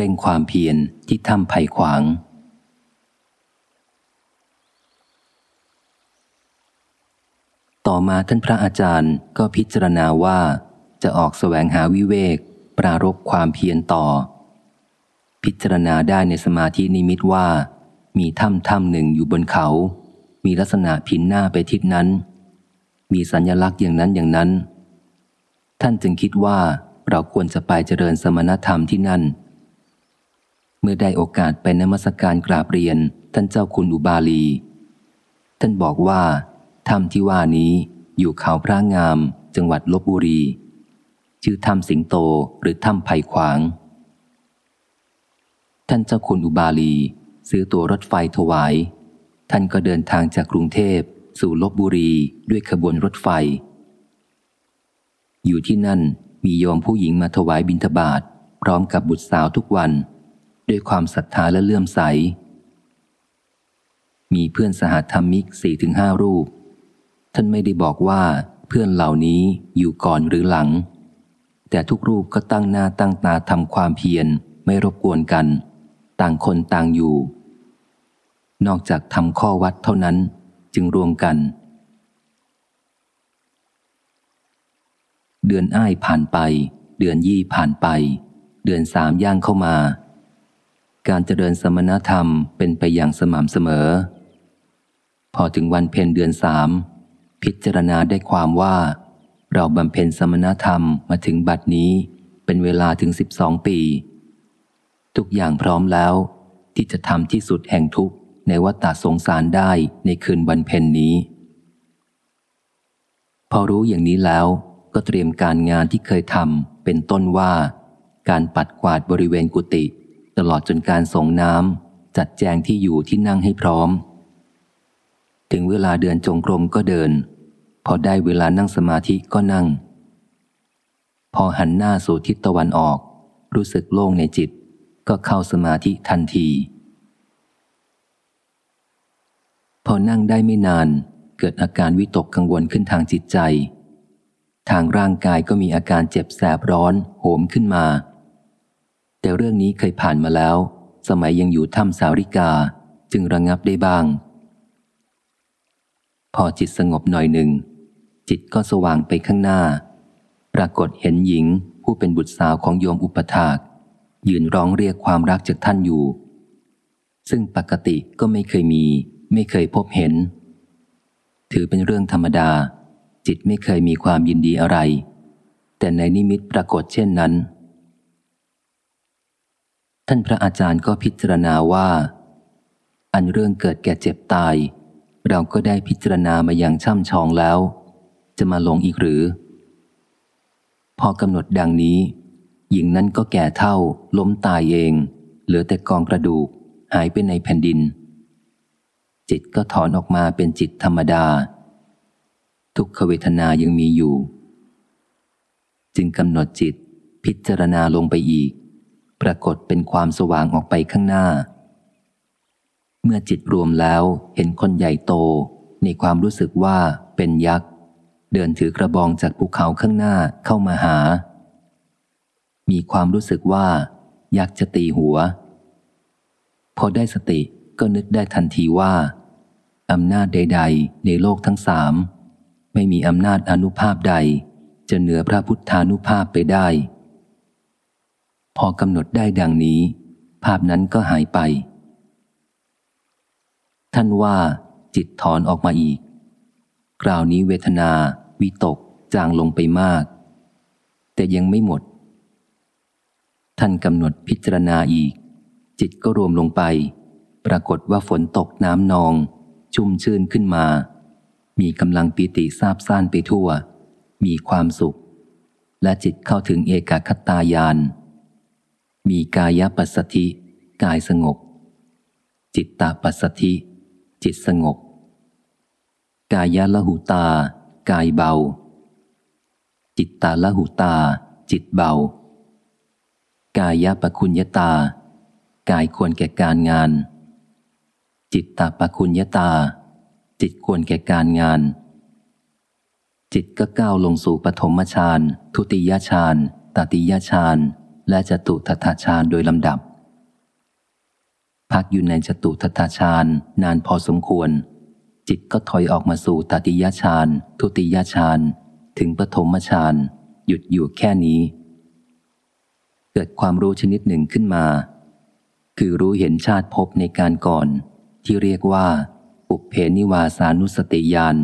เร่งความเพียรที่ถ้ำไผ่ขวาง ต่อมาท่านพระอาจารย์ก็พิจารณาว่าจะออกแสวงหาวิเวก ปรารบความเพียรต่อ พิจารณาได้ในสมาธินิมิตว่า มีถ้ำถ้ำหนึ่งอยู่บนเขา มีลักษณะผินหน้าไปทิศนั้น มีสัญญลักษณ์อย่างนั้นอย่างนั้น ท่านจึงคิดว่าเราควรจะไปเจริญสมณธรรมที่นั่น เมื่อได้โอกาสไปนมัสการกราบเรียน ท่านเจ้าคุณอุบาลี ท่านบอกว่าถ้ำที่ว่านี้อยู่เขาพระงาม จังหวัดลบบุรี ชื่อถ้ำสิงโตหรือถ้ำไผ่ขวาง ท่านเจ้าคุณอุบาลี ซื้อตัวรถไฟถวาย ท่านก็เดินทางจากกรุงเทพสู่ลบบุรีด้วยขบวนรถไฟ อยู่ที่นั่นมีโยมผู้หญิงมาถวายบิณฑบาตพร้อมกับบุตรสาวทุกวัน ด้วยความศรัทธาและเลื่อมใส มีเพื่อนสหธรรมิกสี่ถึงห้ารูป ท่านไม่ได้บอกว่าเพื่อนเหล่านี้อยู่ก่อนหรือหลัง แต่ทุกรูปก็ตั้งหน้าตั้งตาทำความเพียรไม่รบกวนกัน ต่างคนต่างอยู่ นอกจากทำข้อวัดเท่านั้นจึงรวมกัน เดือนอ้ายผ่านไป เดือนยี่ผ่านไป เดือนสามย่างเข้ามา การเจริญสมณธรรมเป็นไปอย่างสม่ำเสมอ พอถึงวันเพ็ญเดือนสามพิจารณาได้ความว่า เราบำเพ็ญสมณธรรมมาถึงบัดนี้เป็นเวลาถึงสิบสองปี ทุกอย่างพร้อมแล้ว ที่จะทำที่สุดแห่งทุกในวัฏสงสารได้ในคืนวันเพ็ญนนี้ พอรู้อย่างนี้แล้วก็เตรียมการงานที่เคยทำเป็นต้นว่า การปัดกวาดบริเวณกุฏิ ตลอดจนการส่งน้ำจัดแจงที่อยู่ที่นั่งให้พร้อม ถึงเวลาเดินจงกรมก็เดิน พอได้เวลานั่งสมาธิก็นั่ง พอหันหน้าสู่ทิศตะวันออก รู้สึกโล่งในจิต ก็เข้าสมาธิทันที พอนั่งได้ไม่นานเกิดอาการวิตกกังวลขึ้นทางจิตใจ ทางร่างกายก็มีอาการเจ็บแสบร้อนโหมขึ้นมา แต่เรื่องนี้เคยผ่านมาแล้ว สมัยยังอยู่ถ้ำสาริกาจึงระงงับได้บ้าง พอจิตสงบหน่อยหนึ่ง จิตก็สว่างไปข้างหน้า ปรากฏเห็นหญิงผู้เป็นบุตรสาวของโยมอุปถาก ยืนร้องเรียกความรักจากท่านอยู่ ซึ่งปกติก็ไม่เคยมี ไม่เคยพบเห็น ถือเป็นเรื่องธรรมดา จิตไม่เคยมีความยินดีอะไร แต่ในนิมิตปรากฏเช่นนั้น ท่านพระอาจารย์ก็พิจารณาว่า อันเรื่องเกิดแก่เจ็บตาย เราก็ได้พิจารณามาอย่างช่ำชองแล้ว จะมาลงอีกหรือ พอกำหนดดังนี้ หญิงนั้นก็แก่เท่า ล้มตายเอง เหลือแต่กองกระดูก หายไปในแผ่นดิน จิตก็ถอนออกมาเป็นจิตธรรมดา ทุกขเวทนายังมีอยู่ จึงกำหนดจิตพิจารณาลงไปอีก ปรากฏเป็นความสว่างออกไปข้างหน้า เมื่อจิตรวมแล้วเห็นคนใหญ่โต ในความรู้สึกว่าเป็นยักษ์ เดินถือกระบองจากภูเขาข้างหน้าเข้ามาหา มีความรู้สึกว่า ยักษ์จะตีหัว พอได้สติก็นึกได้ทันทีว่าอำนาจใด ๆ ในโลกทั้งสาม ไม่มีอำนาจอนุภาพใด จะเหนือพระพุทธานุภาพไปได้ พอกำหนดได้ดังนี้ ภาพนั้นก็หายไป ท่านว่า จิตถอนออกมาอีก คราวนี้เวทนา วิตก จางลงไปมาก แต่ยังไม่หมด ท่านกำหนดพิจารณาอีก จิตก็รวมลงไป ปรากฏว่าฝนตกน้ำนอง ชุ่มชื่นขึ้นมา มีกำลังปีติซาบซ่านไปทั่ว มีความสุข และจิตเข้าถึงเอกคตายาน มีกายปัสสธิ กายสงบ จิตตาปัสสธิ จิตสงบ กายละหุตา กายเบา จิตตาละหุตา จิตเบา กายปคุณยตา กายควรแก่การงาน จิตตาปคุณยตา จิตควรแก่การงานจิตก็ก้าวลงสู่ปฐมฌาน ทุติยฌาน ตติยฌาน และจตุทัตฌานโดยลำดับ พักอยู่ในจตุทัตฌานนานพอสมควร จิตก็ถอยออกมาสู่ตติยฌานทุติยฌานถึงปฐมฌานหยุดอยู่แค่นี้ เกิดความรู้ชนิดหนึ่งขึ้นมา คือรู้เห็นชาติภพในการก่อน ที่เรียกว่า อุเพนิวาสานุสติยาน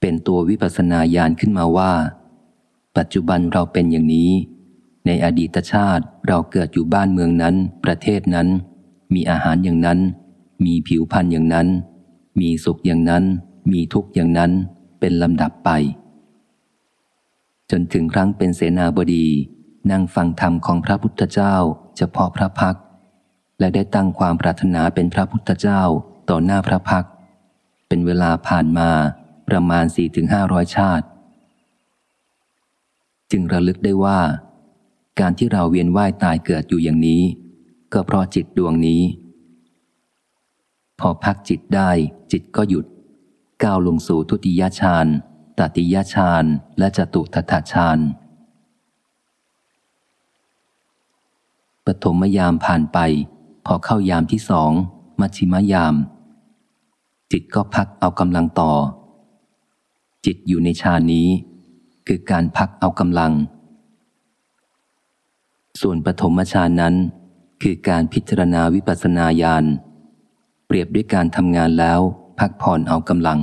เป็นตัววิปัสนาญาณขึ้นมาว่า ปัจจุบันเราเป็นอย่างนี้ ในอดีตชาติเราเกิดอยู่บ้านเมืองนั้น ประเทศนั้น มีอาหารอย่างนั้น มีผิวพรรณอย่างนั้น มีสุขอย่างนั้น มีทุกข์อย่างนั้น เป็นลำดับไป จนถึงครั้งเป็นเสนาบดีนั่งฟังธรรมของพระพุทธเจ้า เฉพาะพระพัก และได้ตั้งความปรารถนาเป็นพระพุทธเจ้าต่อหน้าพระพัก เป็นเวลาผ่านมาประมาณสี่ถึงห้าร้อยชาติ จึงระลึกได้ว่า การที่เราเวียนว่ายตายเกิดอยู่อย่างนี้ ก็เพราะจิตดวงนี้ พอพักจิตได้ จิตก็หยุด ก้าวลงสู่ทุติยฌานตติยฌานและจตุทัตฌานปฐมยามผ่านไป พอเข้ายามที่สองมัชชิมยาม จิตก็พักเอากำลังต่อ จิตอยู่ในฌานนี้ คือการพักเอากำลัง ส่วนปฐมฌานนั้น คือการพิจารณาวิปัสนาญาณเปรียบด้วยการทำงานแล้วพักผ่อนเอากำลัง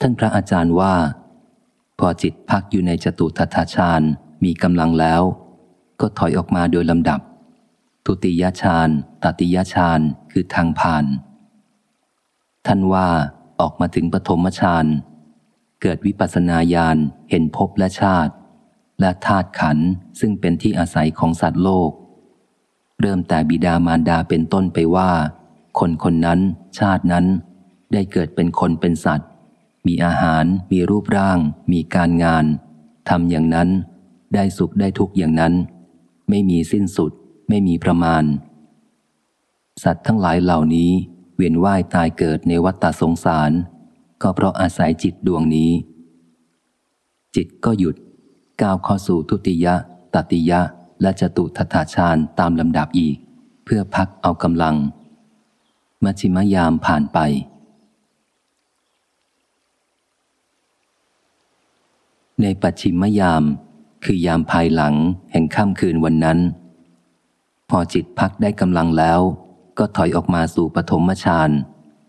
ท่านพระอาจารย์ว่า พอจิตพักอยู่ในจตุทัตฌานมีกำลังแล้ว ก็ถอยออกมาโดยลำดับ ทุติยฌานตติยฌานคือทางผ่าน ท่านว่าออกมาถึงปฐมฌานเกิดวิปัสนาญาณเห็นภพและชาติ และธาตุขันธ์ซึ่งเป็นที่อาศัยของสัตว์โลก เริ่มแต่บิดามารดาเป็นต้นไปว่า คนคนนั้นชาตินั้น ได้เกิดเป็นคนเป็นสัตว์ มีอาหาร มีรูปร่าง มีการงานทำอย่างนั้น ได้สุขได้ทุกอย่างนั้น ไม่มีสิ้นสุด ไม่มีประมาณ สัตว์ทั้งหลายเหล่านี้ เวียนว่ายตายเกิดในวัฏสงสาร ก็เพราะอาศัยจิตดวงนี้ จิตก็หยุด ก้าวเข้าสู่ทุติยะ ตติยะ และจตุทัตาฌานตามลำดับอีก เพื่อพักเอากำลัง มัชิมยามผ่านไป ในปัจฉิมยาม คือยามภายหลังแห่งค่ำคืนวันนั้น พอจิตพักได้กำลังแล้ว ก็ถอยออกมาสู่ปฐมฌาน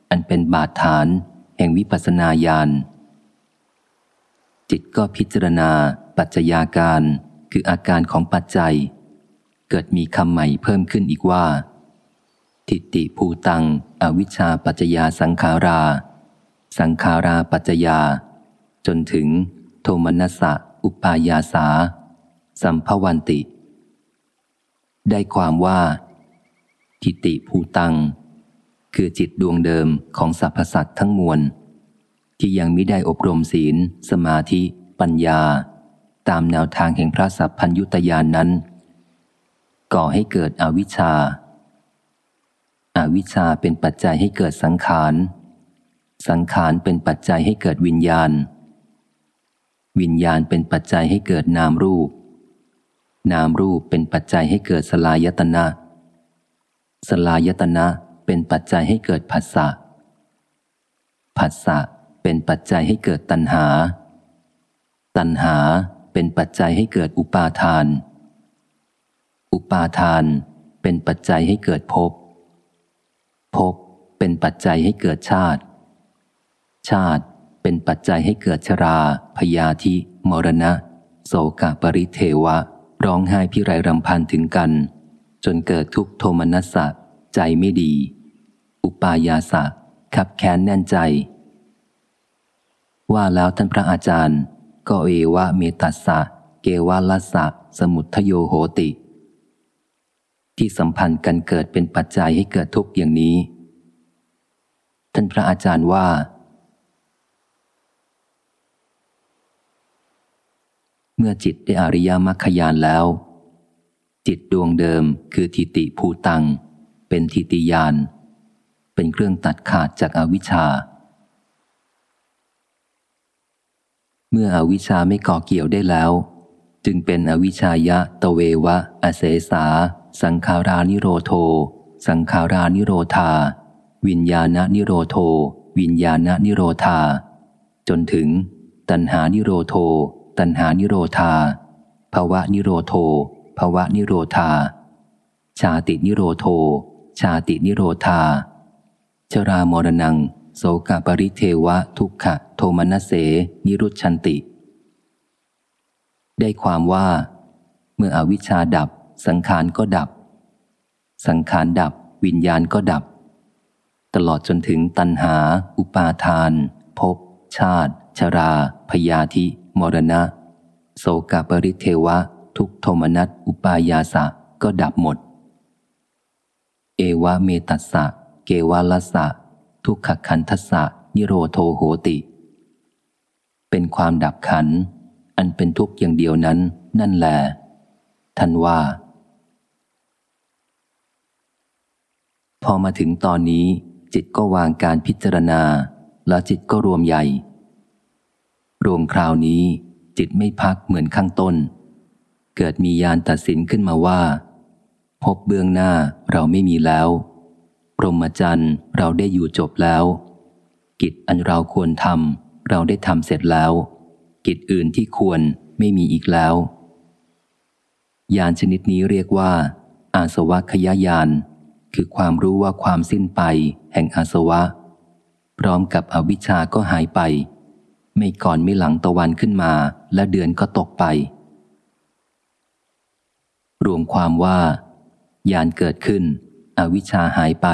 อันเป็นบาดฐาน แห่งวิปัสนาญาณ จิตก็พิจารณา ปัจจัยาการ คืออาการของปัจจัย เกิดมีคำใหม่เพิ่มขึ้นอีกว่า ทิฏฐิภูตัง อวิชชาปัจจยาสังขารา สังขาราปัจจยา จนถึง โทมนัสสะอุปายาสา สัมภวันติ ได้ความว่า ทิติภูตัง คือจิตดวงเดิมของสรรพสัตว์ทั้งมวล ที่ยังไม่ได้อบรมศีล สมาธิ ปัญญา ตามแนวทางแห่งพระสัพพัญยุตยานนั้น ก่อให้เกิดอวิชชาอาวิชชาเป็นปัจจัยให้เกิดสังขาร สังขารเป็นปัจจัยให้เกิดวิญญาณ วิญญาณเป็นปัจจัยให้เกิดนามรูป นามรูปเป็นปัจจัยให้เกิดสลายตนะ สลายตนะเป็นปัจจัยให้เกิดผัสสะผัสสะ เป็นปัจจัยให้เกิดตัณหา ตัณหาเป็นปัจจัยให้เกิดอุปาทาน อุปาทานเป็นปัจจัยให้เกิดภพ ภพเป็นปัจจัยให้เกิดชาติ ชาติเป็นปัจจัยให้เกิดชรา พยาธิ มรณะโศกปริเทวะ ร้องไห้พิไรรำพันถึงกัน จนเกิดทุกโทมนัสสะ ใจไม่ดี อุปายาสะขับแค้นแน่นใจ ว่าแล้วท่านพระอาจารย์ ก็เอวะเมตัสสะ เกวาลัสสะ สมุทโยโหติ ที่สัมพันธ์กันเกิดเป็นปัจจัยให้เกิดทุกข์อย่างนี้ ท่านพระอาจารย์ว่า เมื่อจิตได้อริยมรรคยานแล้ว จิตดวงเดิมคือทิติภูตัง เป็นทิติยาน เป็นเครื่องตัดขาดจากอาวิชชา เมื่ออวิชชาไม่ก่อเกี่ยวได้แล้ว จึงเป็นอวิชายะตะเววะ อเสสา สังขารานิโรโท สังขารานิโรธา วิญญาณนิโรโท วิญญาณนิโรธา จนถึง ตัณหานิโรโท ตัณหานิโรธาภาวะนิโรโทภาวะนิโรธา ชาตินิโรโท ชาตินิโรธา ชรามรณัง โสกปริเทวะทุกขะโทมนเส นิรุชันติ ได้ความว่า เมื่ออวิชชาดับ สังขารก็ดับ สังขารดับ วิญญาณก็ดับ ตลอดจนถึงตัณหา อุปาทานภพชาติ ชรา พยาธิ มรณะ โสกปริเทวะ ทุกโทมนัสอุปายาสะก็ดับหมด เอวะเมตัสสะ เกวาลสะ ทุกขคันทัสสะนิโรโทโหติ เป็นความดับขัน อันเป็นทุกข์อย่างเดียวนั้น นั่นแหละท่านว่า พอมาถึงตอนนี้ จิตก็วางการพิจารณา แล้วจิตก็รวมใหญ่ รวมคราวนี้ จิตไม่พักเหมือนข้างต้น เกิดมียานตัดสินขึ้นมาว่า พบเบื้องหน้าเราไม่มีแล้ว รหมจรรย์เราได้อยู่จบแล้ว กิจอันเราควรทำเราได้ทำเสร็จแล้ว กิจอื่นที่ควรไม่มีอีกแล้วยานชนิดนี้เรียกว่า อาสวะขยายาน คือความรู้ว่าความสิ้นไป แห่งอาสวะ พร้อมกับอวิชชาก็หายไป ไม่ก่อนไม่หลังตะวันขึ้นมา และเดือนก็ตกไป รวมความว่ายานเกิดขึ้น อวิชชาหายไป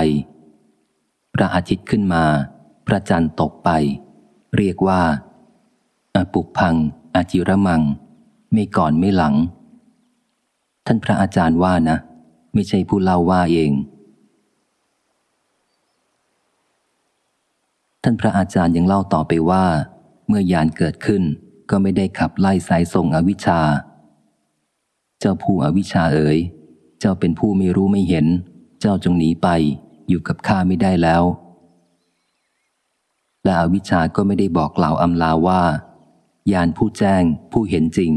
พระอาทิตย์ขึ้นมา พระจันทร์ตกไป เรียกว่า อปุพัง อาจิระมัง ไม่ก่อนไม่หลัง ท่านพระอาจารย์ว่านะ ไม่ใช่ผู้เล่าว่าเอง ท่านพระอาจารย์ยังเล่าต่อไปว่า เมื่อยานเกิดขึ้นก็ไม่ได้ขับไล่สายส่งอวิชชา เจ้าผู้อวิชชาเอ๋ย เจ้าเป็นผู้ไม่รู้ไม่เห็น เจ้าจงหนีไปอยู่กับข้าไม่ได้แล้ว และอวิชชาก็ไม่ได้บอกกล่าวอำลาว่า ยานผู้แจ้งผู้เห็นจริง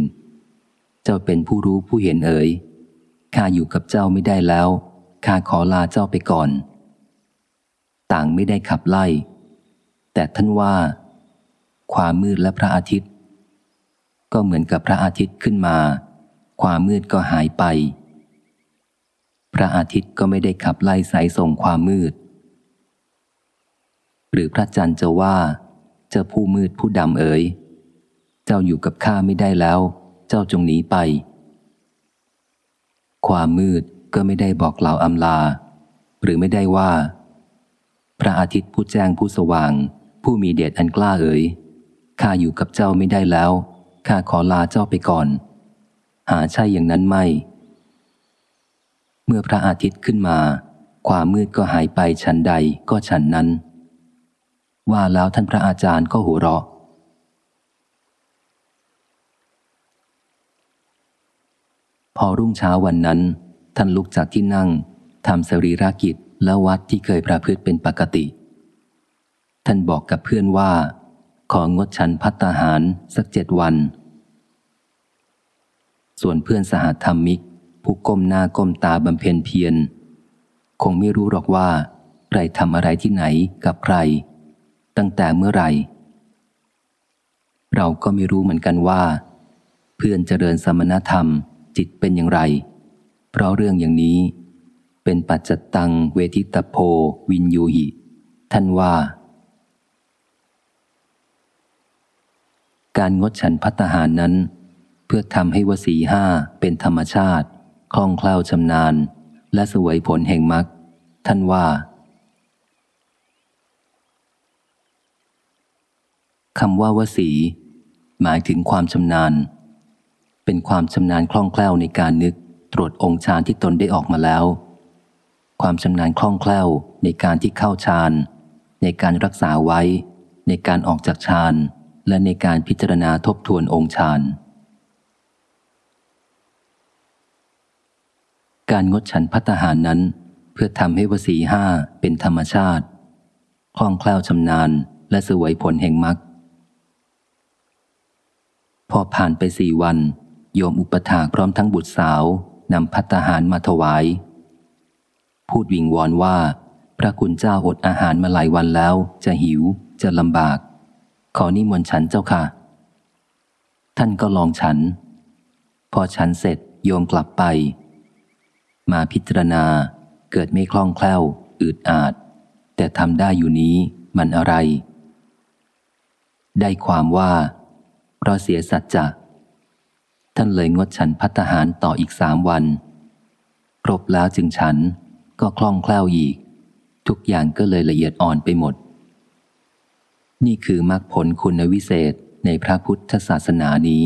เจ้าเป็นผู้รู้ผู้เห็นเอ๋ยข้าอยู่กับเจ้าไม่ได้แล้วข้าขอลาเจ้าไปก่อน ต่างไม่ได้ขับไล่ แต่ท่านว่า ความมืดและพระอาทิตย์ ก็เหมือนกับพระอาทิตย์ขึ้นมา ความมืดก็หายไป พระอาทิตย์ก็ไม่ได้ขับไล่สายส่งความมืด หรือพระจันทร์จะว่า เจ้าผู้มืดผู้ดำเอ๋ย เจ้าอยู่กับข้าไม่ได้แล้ว เจ้าจงหนีไป ความมืดก็ไม่ได้บอกกล่าอำลา หรือไม่ได้ว่า พระอาทิตย์ผู้แจ้งผู้สว่าง ผู้มีเดชอันกล้าเอ๋ยข้าอยู่กับเจ้าไม่ได้แล้วข้าขอลาเจ้าไปก่อน หาใช่อย่างนั้นไม่ มื่อพระอาทิตย์ขึ้นมา ความมืดก็หายไปฉันใดก็ฉันนั้น ว่าแล้วท่านพระอาจารย์ก็หัวเราะ พอรุ่งเช้าวันนั้น ท่านลุกจากที่นั่งทำสรีรากิจและวัดที่เคยประพฤติเป็นปกติ ท่านบอกกับเพื่อนว่า ของดฉันพัตตาหารสักเจ็ดวัน ส่วนเพื่อนสหธรรมิก ผู้ก้มหน้าก้มตาบำเพ็ญเพียรคงไม่รู้หรอกว่า ใครทำอะไรที่ไหนกับใคร ตั้งแต่เมื่อไหร่ เราก็ไม่รู้เหมือนกันว่า เพื่อนเจริญสมณธรรมจิตเป็นอย่างไร เพราะเรื่องอย่างนี้ เป็นปัจจตังเวทิตโพวินยูหิ ท่านว่า การงดฉันพัตหารนั้น เพื่อทำให้วสีห้าเป็นธรรมชาติ คล่องแคล่วชำนาญ และสวยผลแห่งมรรคท่านว่าคำว่าวสี หมายถึงความชำนาญ เป็นความชำนาญคล่องแคล่วในการนึกตรวจองค์ฌานที่ตนได้ออกมาแล้ว ความชำนาญคล่องแคล่วในการที่เข้าฌานในการรักษาไว้ ในการออกจากฌานและในการพิจารณาทบทวนองค์ฌาน การงดฉันพัตหารนั้น เพื่อทำให้วสีห้าเป็นธรรมชาติ คล่องแคล่วชำนาญและสวยผลแห่งมรรคพอผ่านไปสี่วัน โยมอุปถากพร้อมทั้งบุตรสาวนำพัตหารมาถวาย พูดวิงวอนว่า พระคุณเจ้าอดอาหารมาหลายวันแล้ว จะหิวจะลำบาก ขอนิมนต์ฉันเจ้าค่ะ ท่านก็ลองฉัน พอฉันเสร็จโยมกลับไป มาพิจารณา เกิดไม่คล่องแคล่ว อืดอาด แต่ทำได้อยู่นี้มันอะไร ได้ความว่าเพราะเสียสัจจะท่านเลยงดฉันพัตหารต่ออีกสามวัน ครบแล้วจึงฉันก็คล่องแคล่วอีก ทุกอย่างก็เลยละเอียดอ่อนไปหมด นี่คือมรรคผลคุณวิเศษในพระพุทธศาสนานี้